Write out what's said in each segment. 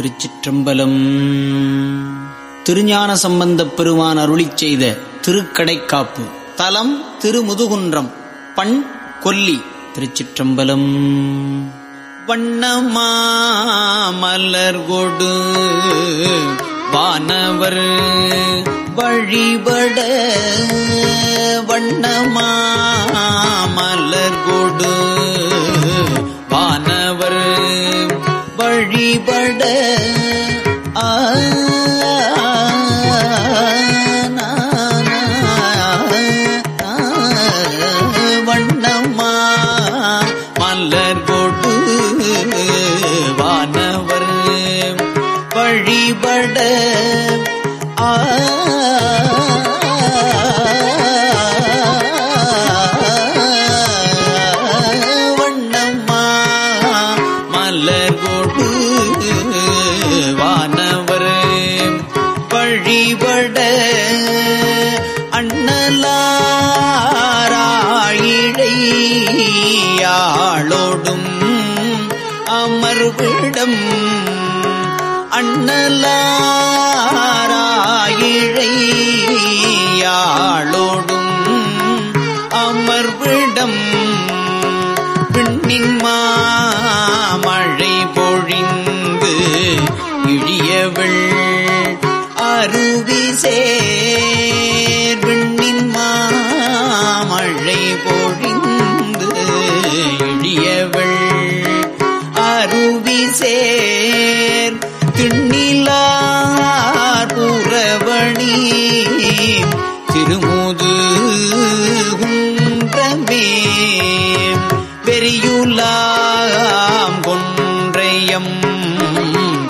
திருச்சிற்றம்பலம். திருஞான சம்பந்தப் பெருமான் அருளி செய்த திருக்கடைக்காப்பு. தலம் திருமுதுகுன்றம். பண் கொல்லி திருச்சிற்றம்பலம். வண்ணமாமலர் கொடு. வானவர் வழிபட. வண்ணமா மலர் வழிபட. ஆ வண்ணமா மலர் கொடு வானவர் வழிபட. ஆ வண்ணம்மா மலர் கொடு அமர்விடம் அண்ணலாராயிழையாளோடும் அமர்விடம் பின்னின் மாமழை பொழிந்து இழியவள் அருவி பெரியுலாம் கொன்றையம்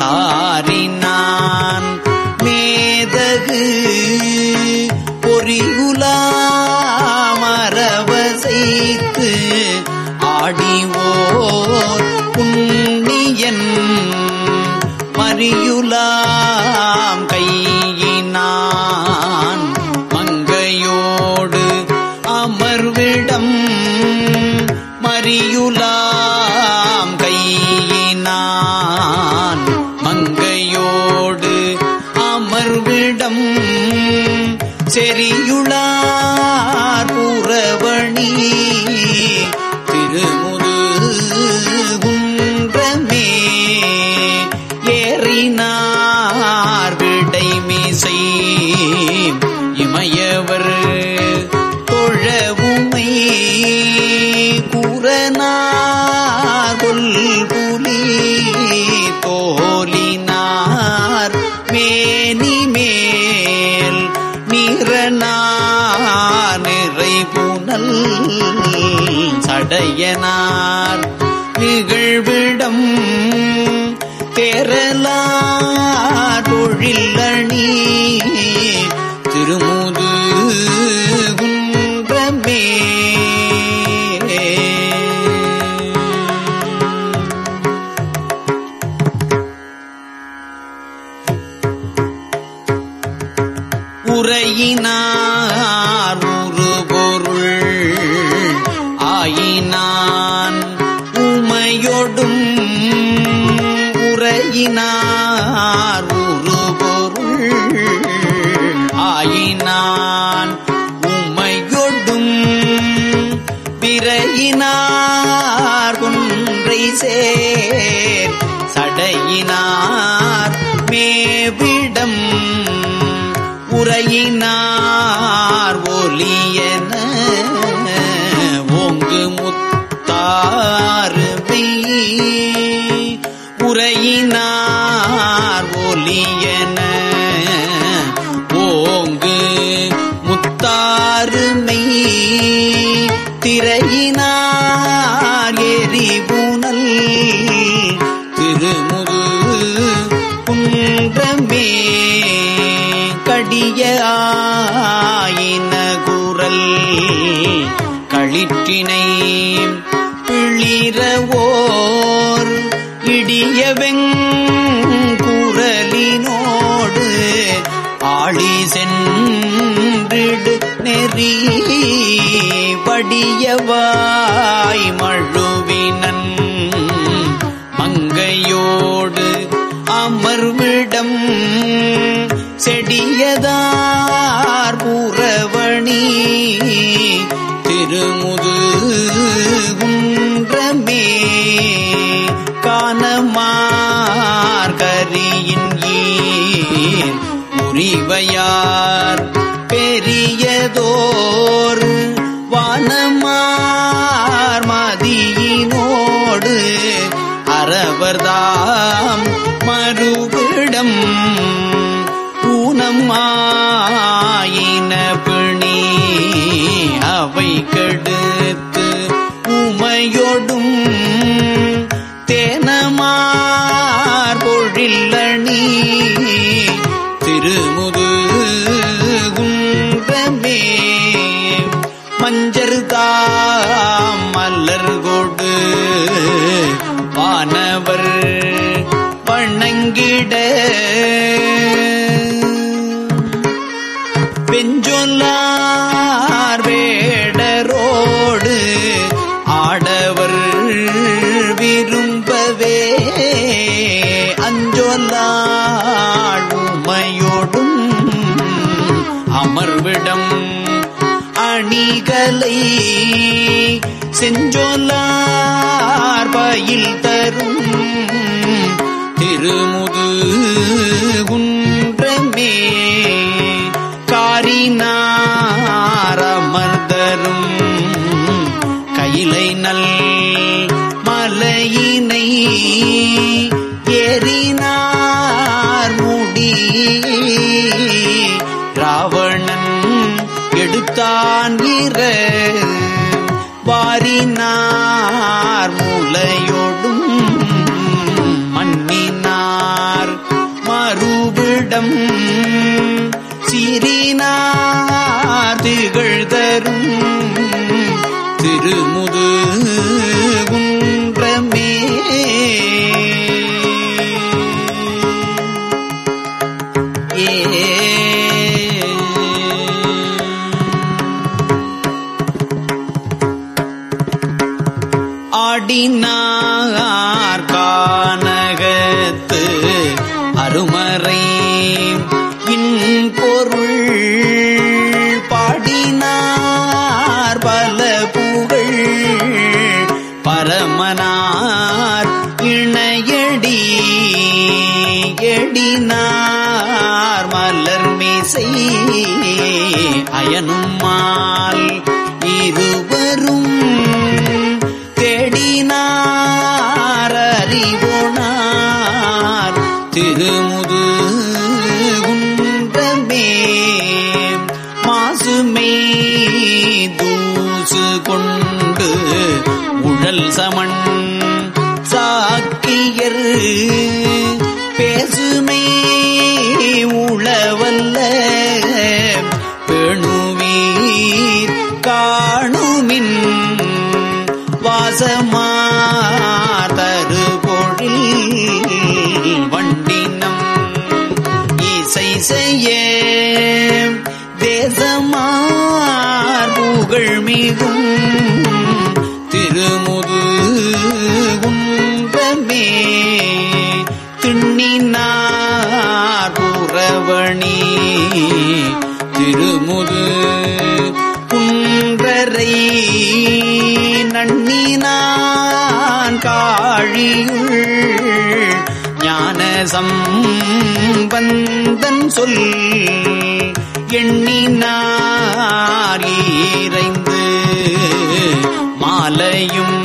தாரினான் மேதகு பொறியுலாமரவ செய்து ஆடிவோர் புண்ணியன் மறியுலாம் நான் மங்கையோடு அமர்விடம் செரியுளார் புறவணி திருமுது குன்றமே ஏறினார் விடைமிசை உடையனார். நிகழ்விடம் தேரலார் தொழிலணி ஆயினார் உரு பொருள் ஆயினான் உம்மையொடும் பிறையினார் குன்றை சேர். சடையினார் மேவிடம் உரையினார் ஒலியன ஓங்கு முத்தாறு முத்தாறுமை உரையினார் ஒலியன. ஓங்கு முத்தாருமை திரையினார் எரிபுனல் திருமுது குன்றமே கடிய ஆயின குரல். களிற்றினை பிளிரவோ இடியவெங் குரலினோடு ஆளி சென்றிடு நெறி படியவாய் மழுவினன். மங்கையோடு அமர்விடம் உரிவையார் பெரியதோர் வானமார் மதியினோடு அறவர்தாம் மறுவிடம் ஊனம் பிணி அவை கெடுத்து உமையொடும் அஞ்சொல்லாள் உமையோடும் அமர்விடம் அணிகளை செஞ்சொல்லார் பயில் தரும் திருமுது குன்றமே காரினாரமர்தரும் கையிலை நல் மலையினை ஏறி எடுத்தான் வீர வாரினார் அருமறை. இன்பொருள் பாடினார் பல புகழ். பரமனார் இணையடி எடினார். மலர் மீசை அயனுமால் தூசு கொண்டு உழல் சமன் சாக்கியர். திருவணி திருமுது குன்றரை நன்னினான் காழியுள் ஞான சம்பந்தன் சொல் எண்ணினார் ஈரைந்து மாலையும்